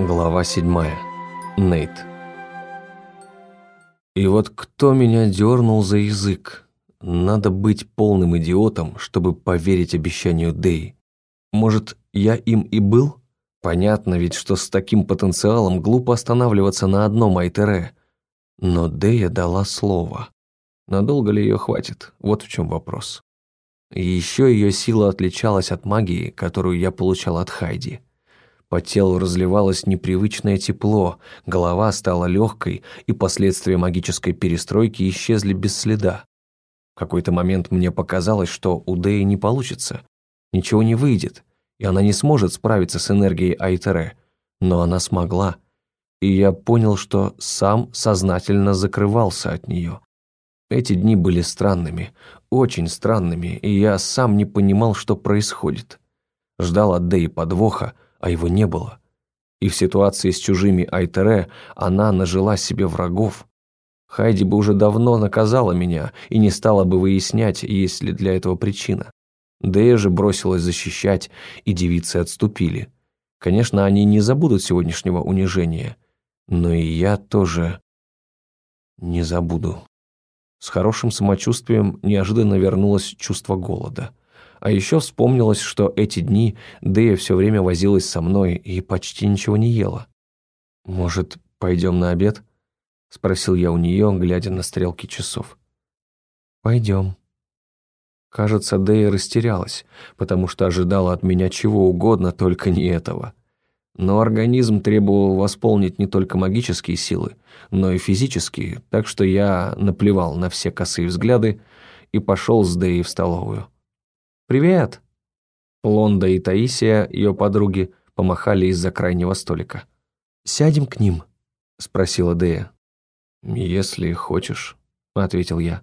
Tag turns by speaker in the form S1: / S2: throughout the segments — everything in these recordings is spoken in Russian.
S1: Глава 7. Нейт. И вот кто меня дернул за язык? Надо быть полным идиотом, чтобы поверить обещанию Дэй. Может, я им и был? Понятно ведь, что с таким потенциалом глупо останавливаться на одном Айтере. Но Дэя дала слово. Надолго ли ее хватит? Вот в чем вопрос. Еще ее сила отличалась от магии, которую я получал от Хайди. По телу разливалось непривычное тепло, голова стала легкой, и последствия магической перестройки исчезли без следа. В какой-то момент мне показалось, что у Дэи не получится, ничего не выйдет, и она не сможет справиться с энергией Айтере, но она смогла, и я понял, что сам сознательно закрывался от нее. Эти дни были странными, очень странными, и я сам не понимал, что происходит. Ждал от Дэи подвоха, а его не было. И в ситуации с чужими Айтере она нажила себе врагов. Хайди бы уже давно наказала меня и не стала бы выяснять, есть ли для этого причина. Дэя же бросилась защищать, и девицы отступили. Конечно, они не забудут сегодняшнего унижения, но и я тоже не забуду. С хорошим самочувствием неожиданно вернулось чувство голода. А еще вспомнилось, что эти дни Дэя все время возилась со мной и почти ничего не ела. «Может, пойдем на обед?» — спросил я у нее, глядя на стрелки часов. «Пойдем». Кажется, Дэя растерялась, потому что ожидала от меня чего угодно, только не этого. Но организм требовал восполнить не только магические силы, но и физические, так что я наплевал на все косые взгляды и пошел с Дэей в столовую. «Привет!» Лонда и Таисия, ее подруги, помахали из-за крайнего столика. «Сядем к ним?» — спросила Дея. «Если хочешь», — ответил я.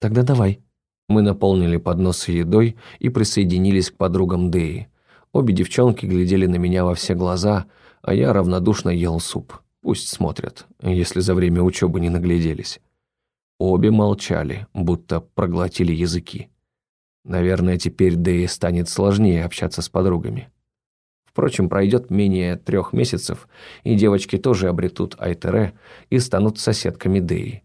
S1: «Тогда давай». Мы наполнили подносы едой и присоединились к подругам Деи. Обе девчонки глядели на меня во все глаза, а я равнодушно ел суп. Пусть смотрят, если за время учебы не нагляделись. Обе молчали, будто проглотили языки. Наверное, теперь Дэи станет сложнее общаться с подругами. Впрочем, пройдет менее трех месяцев, и девочки тоже обретут Айтере и станут соседками Дэи.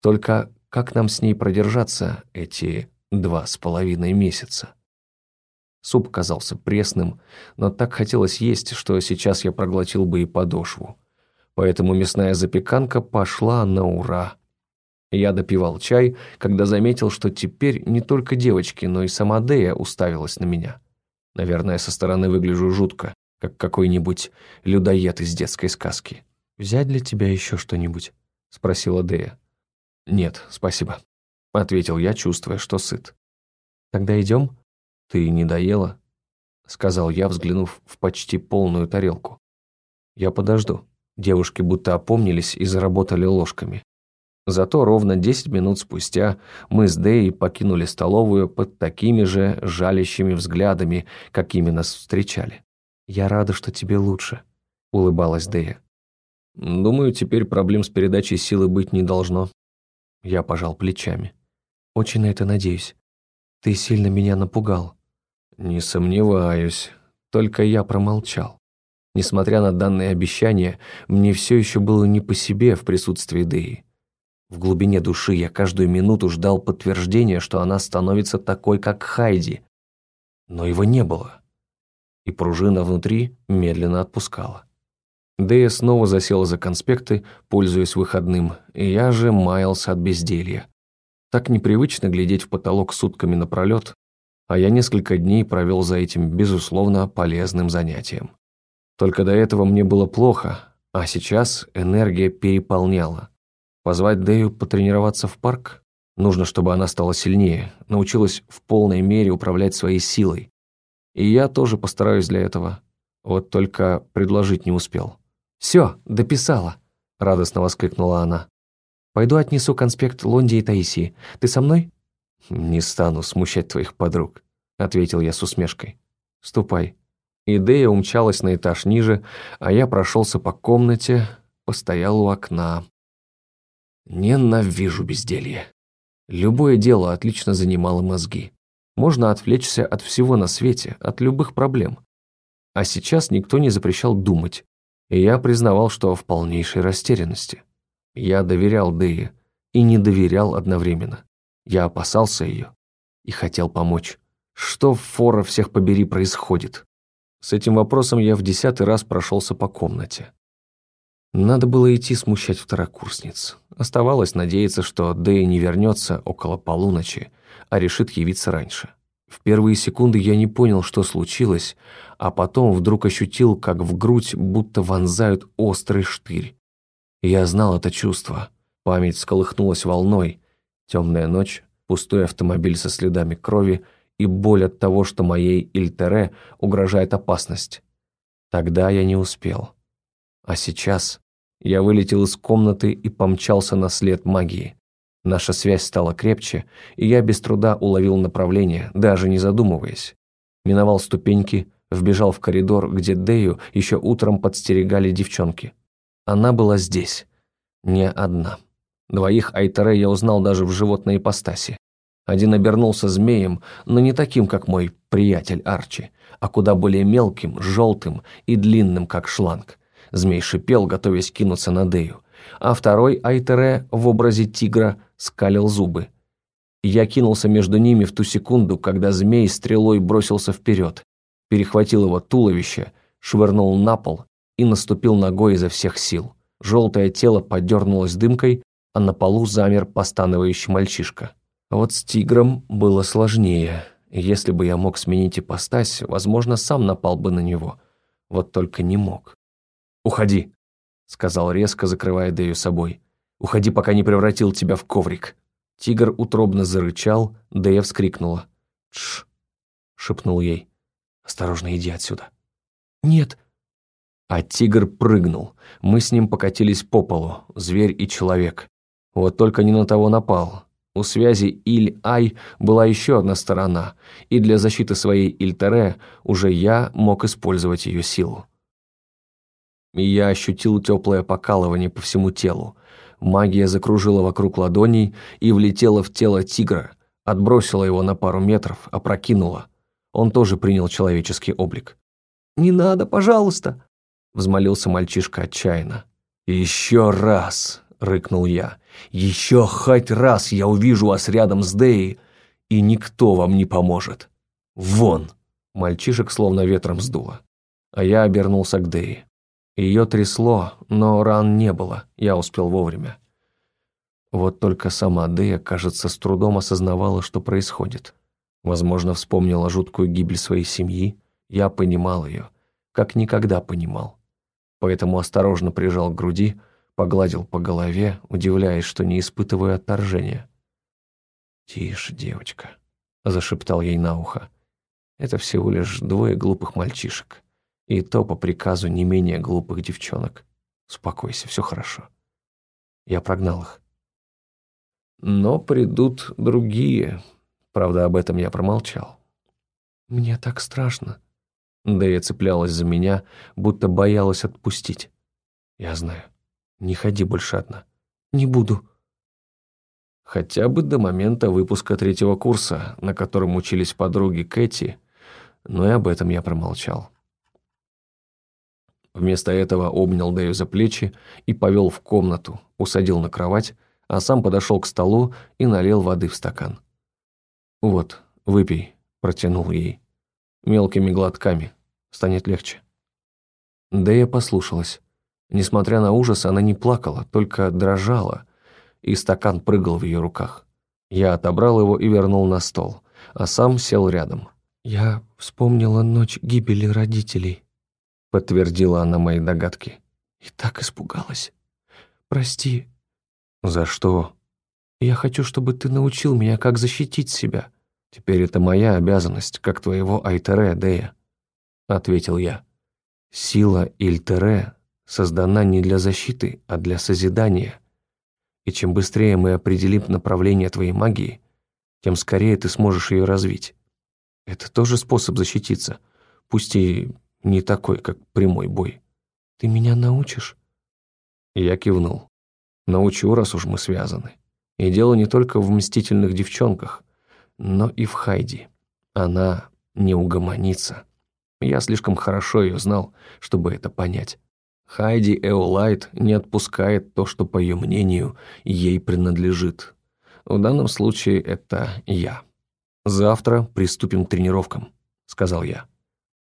S1: Только как нам с ней продержаться эти два с половиной месяца? Суп казался пресным, но так хотелось есть, что сейчас я проглотил бы и подошву. Поэтому мясная запеканка пошла на ура. Я допивал чай, когда заметил, что теперь не только девочки, но и сама Дея уставилась на меня. Наверное, со стороны выгляжу жутко, как какой-нибудь людоед из детской сказки. «Взять для тебя еще что-нибудь?» — спросила Дея. «Нет, спасибо», — ответил я, чувствуя, что сыт. «Тогда идем?» «Ты не доела?» — сказал я, взглянув в почти полную тарелку. «Я подожду». Девушки будто опомнились и заработали ложками. Зато ровно 10 минут спустя мы с Дэей покинули столовую под такими же жалящими взглядами, какими нас встречали. «Я рада, что тебе лучше», — улыбалась Дэя. «Думаю, теперь проблем с передачей силы быть не должно». Я пожал плечами. «Очень на это надеюсь. Ты сильно меня напугал». «Не сомневаюсь. Только я промолчал. Несмотря на данные обещания, мне все еще было не по себе в присутствии Дэи. В глубине души я каждую минуту ждал подтверждения, что она становится такой, как Хайди. Но его не было. И пружина внутри медленно отпускала. Дэя снова засела за конспекты, пользуясь выходным, и я же маялся от безделья. Так непривычно глядеть в потолок сутками напролет, а я несколько дней провел за этим, безусловно, полезным занятием. Только до этого мне было плохо, а сейчас энергия переполняла. Позвать Дэю потренироваться в парк? Нужно, чтобы она стала сильнее, научилась в полной мере управлять своей силой. И я тоже постараюсь для этого. Вот только предложить не успел. «Все, дописала», — радостно воскликнула она. «Пойду отнесу конспект Лонди и Таисии. Ты со мной?» «Не стану смущать твоих подруг», — ответил я с усмешкой. «Ступай». Идея умчалась на этаж ниже, а я прошелся по комнате, постоял у окна. Ненавижу безделье. Любое дело отлично занимало мозги. Можно отвлечься от всего на свете, от любых проблем. А сейчас никто не запрещал думать. И я признавал, что в полнейшей растерянности. Я доверял Дэе и не доверял одновременно. Я опасался ее и хотел помочь. Что в фора всех побери происходит? С этим вопросом я в десятый раз прошелся по комнате. Надо было идти смущать второкурсниц. Оставалось надеяться, что Дэя не вернется около полуночи, а решит явиться раньше. В первые секунды я не понял, что случилось, а потом вдруг ощутил, как в грудь будто вонзают острый штырь. Я знал это чувство. Память сколыхнулась волной. Темная ночь, пустой автомобиль со следами крови и боль от того, что моей Ильтере угрожает опасность. Тогда я не успел. А сейчас я вылетел из комнаты и помчался на след магии. Наша связь стала крепче, и я без труда уловил направление, даже не задумываясь. Миновал ступеньки, вбежал в коридор, где Дею еще утром подстерегали девчонки. Она была здесь. Не одна. Двоих Айтере я узнал даже в животной ипостаси. Один обернулся змеем, но не таким, как мой приятель Арчи, а куда более мелким, желтым и длинным, как шланг. Змей шипел, готовясь кинуться на Дею, а второй Айтере в образе тигра скалил зубы. Я кинулся между ними в ту секунду, когда змей стрелой бросился вперед, перехватил его туловище, швырнул на пол и наступил ногой изо всех сил. Желтое тело подернулось дымкой, а на полу замер постанывающий мальчишка. Вот с тигром было сложнее. Если бы я мог сменить ипостась, возможно, сам напал бы на него. Вот только не мог. «Уходи», — сказал резко, закрывая Дэю собой. «Уходи, пока не превратил тебя в коврик». Тигр утробно зарычал, Дэя вскрикнула. «Тш», — шепнул ей. «Осторожно, иди отсюда». «Нет». А тигр прыгнул. Мы с ним покатились по полу, зверь и человек. Вот только не на того напал. У связи Иль-Ай была еще одна сторона, и для защиты своей Ильтере уже я мог использовать ее силу и я ощутил теплое покалывание по всему телу. Магия закружила вокруг ладоней и влетела в тело тигра, отбросила его на пару метров, опрокинула. Он тоже принял человеческий облик. «Не надо, пожалуйста!» — взмолился мальчишка отчаянно. «Еще раз!» — рыкнул я. «Еще хоть раз я увижу вас рядом с Деей, и никто вам не поможет! Вон!» Мальчишек словно ветром сдуло. А я обернулся к Дее. Ее трясло, но ран не было, я успел вовремя. Вот только сама Дея, кажется, с трудом осознавала, что происходит. Возможно, вспомнила жуткую гибель своей семьи. Я понимал ее, как никогда понимал. Поэтому осторожно прижал к груди, погладил по голове, удивляясь, что не испытываю отторжения. «Тише, девочка», — зашептал ей на ухо. «Это всего лишь двое глупых мальчишек». И то по приказу не менее глупых девчонок. Успокойся, все хорошо. Я прогнал их. Но придут другие. Правда, об этом я промолчал. Мне так страшно. Дэя цеплялась за меня, будто боялась отпустить. Я знаю. Не ходи больше одна. Не буду. Хотя бы до момента выпуска третьего курса, на котором учились подруги Кэти, но и об этом я промолчал. Вместо этого обнял Дэю за плечи и повел в комнату, усадил на кровать, а сам подошел к столу и налил воды в стакан. «Вот, выпей», — протянул ей. «Мелкими глотками. Станет легче». Дэя послушалась. Несмотря на ужас, она не плакала, только дрожала, и стакан прыгал в ее руках. Я отобрал его и вернул на стол, а сам сел рядом. «Я вспомнила ночь гибели родителей», подтвердила она мои догадки. И так испугалась. Прости. За что? Я хочу, чтобы ты научил меня, как защитить себя. Теперь это моя обязанность, как твоего Айтере, Дея, ответил я. Сила Ильтере создана не для защиты, а для созидания. И чем быстрее мы определим направление твоей магии, тем скорее ты сможешь ее развить. Это тоже способ защититься, пусть и не такой, как прямой бой. Ты меня научишь?» Я кивнул. «Научу, раз уж мы связаны. И дело не только в мстительных девчонках, но и в Хайди. Она не угомонится. Я слишком хорошо ее знал, чтобы это понять. Хайди Эолайт не отпускает то, что, по ее мнению, ей принадлежит. В данном случае это я. «Завтра приступим к тренировкам», — сказал я.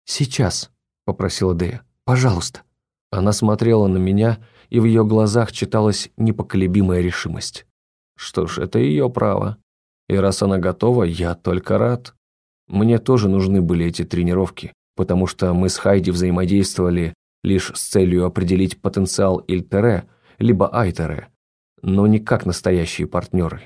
S2: «Сейчас», — попросила Дея. «Пожалуйста».
S1: Она смотрела на меня, и в ее глазах читалась непоколебимая решимость. Что ж, это ее право. И раз она готова, я только рад. Мне тоже нужны были эти тренировки, потому что мы с Хайди взаимодействовали лишь с целью определить потенциал Ильтере, либо Айтере, но не как настоящие партнеры.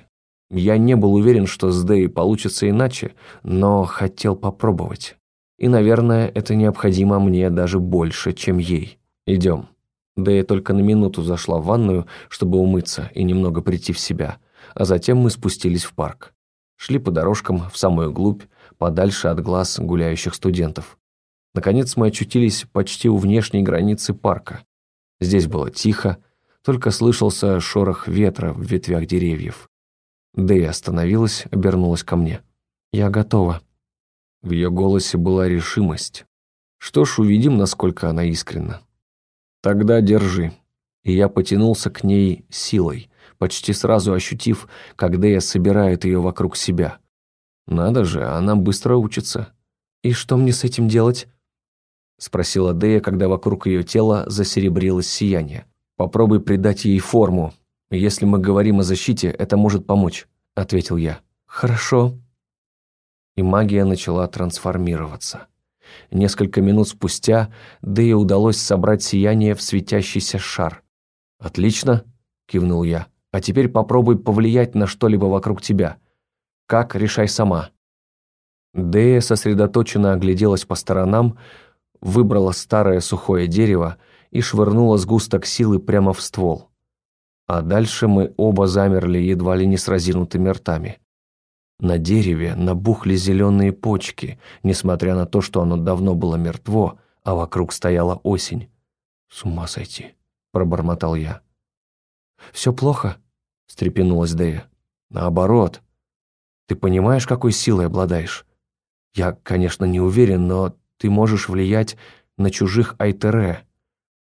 S1: Я не был уверен, что с Дэй получится иначе, но хотел попробовать. И, наверное, это необходимо мне даже больше, чем ей. Идем. Дэя только на минуту зашла в ванную, чтобы умыться и немного прийти в себя, а затем мы спустились в парк. Шли по дорожкам в самую глубь, подальше от глаз гуляющих студентов. Наконец мы очутились почти у внешней границы парка. Здесь было тихо, только слышался шорох ветра в ветвях деревьев. Дэя остановилась, обернулась ко мне. «Я готова». В ее голосе была решимость. Что ж, увидим, насколько она искренна. «Тогда держи». И я потянулся к ней силой, почти сразу ощутив, как Дэя собирает ее вокруг себя. Надо же, она быстро учится. «И что мне с этим делать?» Спросила Дэя, когда вокруг ее тела засеребрилось сияние. «Попробуй придать ей форму. Если мы говорим о защите, это может помочь», — ответил я.
S2: «Хорошо».
S1: И магия начала трансформироваться. Несколько минут спустя Дэе удалось собрать сияние в светящийся шар. «Отлично», — кивнул я. «А теперь попробуй повлиять на что-либо вокруг тебя. Как, решай сама». Дэя сосредоточенно огляделась по сторонам, выбрала старое сухое дерево и швырнула сгусток силы прямо в ствол. А дальше мы оба замерли едва ли не с разинутыми ртами. На дереве набухли зеленые почки, несмотря на то, что оно давно было мертво, а вокруг стояла осень. «С ума сойти», — пробормотал я.
S2: «Все плохо?» — встрепенулась Дэя.
S1: «Наоборот. Ты понимаешь, какой силой обладаешь? Я, конечно, не уверен, но ты можешь влиять на чужих Айтере,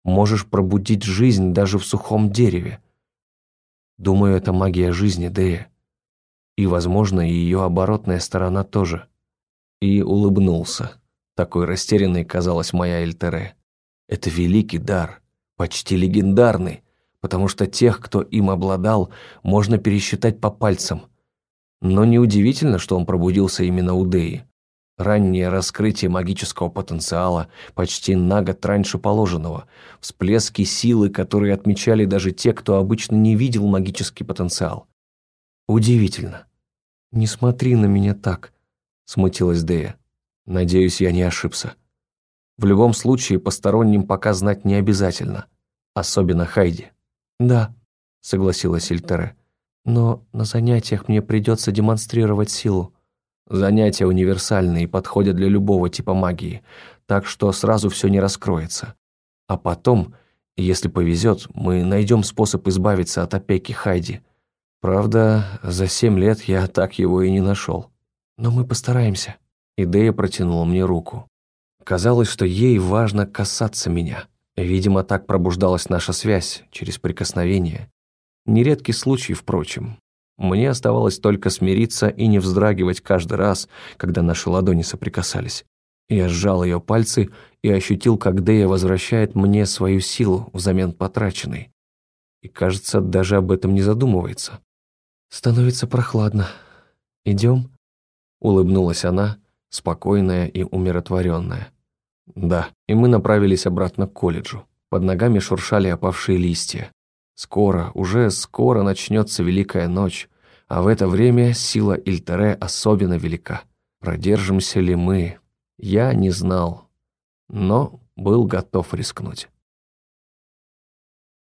S1: можешь пробудить жизнь даже в сухом дереве. Думаю, это магия жизни, Дэя и, возможно, ее оборотная сторона тоже. И улыбнулся. Такой растерянной казалась моя Эльтере. Это великий дар, почти легендарный, потому что тех, кто им обладал, можно пересчитать по пальцам. Но неудивительно, что он пробудился именно у Деи. Раннее раскрытие магического потенциала почти на год раньше положенного, всплески силы, которые отмечали даже те, кто обычно не видел магический потенциал. Удивительно.
S2: «Не смотри на меня так», — смутилась Дея.
S1: «Надеюсь, я не ошибся. В любом случае, посторонним пока знать не обязательно, особенно Хайди».
S2: «Да», — согласилась Ильтере. «Но на занятиях мне придется демонстрировать силу».
S1: Занятия универсальные и подходят для любого типа магии, так что сразу все не раскроется. А потом, если повезет, мы найдем способ избавиться от опеки Хайди. Правда, за семь лет я так его и не нашел.
S2: Но мы постараемся.
S1: Идея протянула мне руку. Казалось, что ей важно касаться меня. Видимо, так пробуждалась наша связь через прикосновение. Нередкий случай, впрочем. Мне оставалось только смириться и не вздрагивать каждый раз, когда наши ладони соприкасались. Я сжал ее пальцы и ощутил, как Дея возвращает мне свою силу взамен потраченной. И, кажется, даже об этом не задумывается.
S2: «Становится прохладно. Идем?»
S1: Улыбнулась она, спокойная и умиротворенная. Да, и мы направились обратно к колледжу. Под ногами шуршали опавшие листья. Скоро, уже скоро начнется Великая ночь, а в это время сила Ильтере особенно велика. Продержимся ли мы? Я не знал, но был готов рискнуть.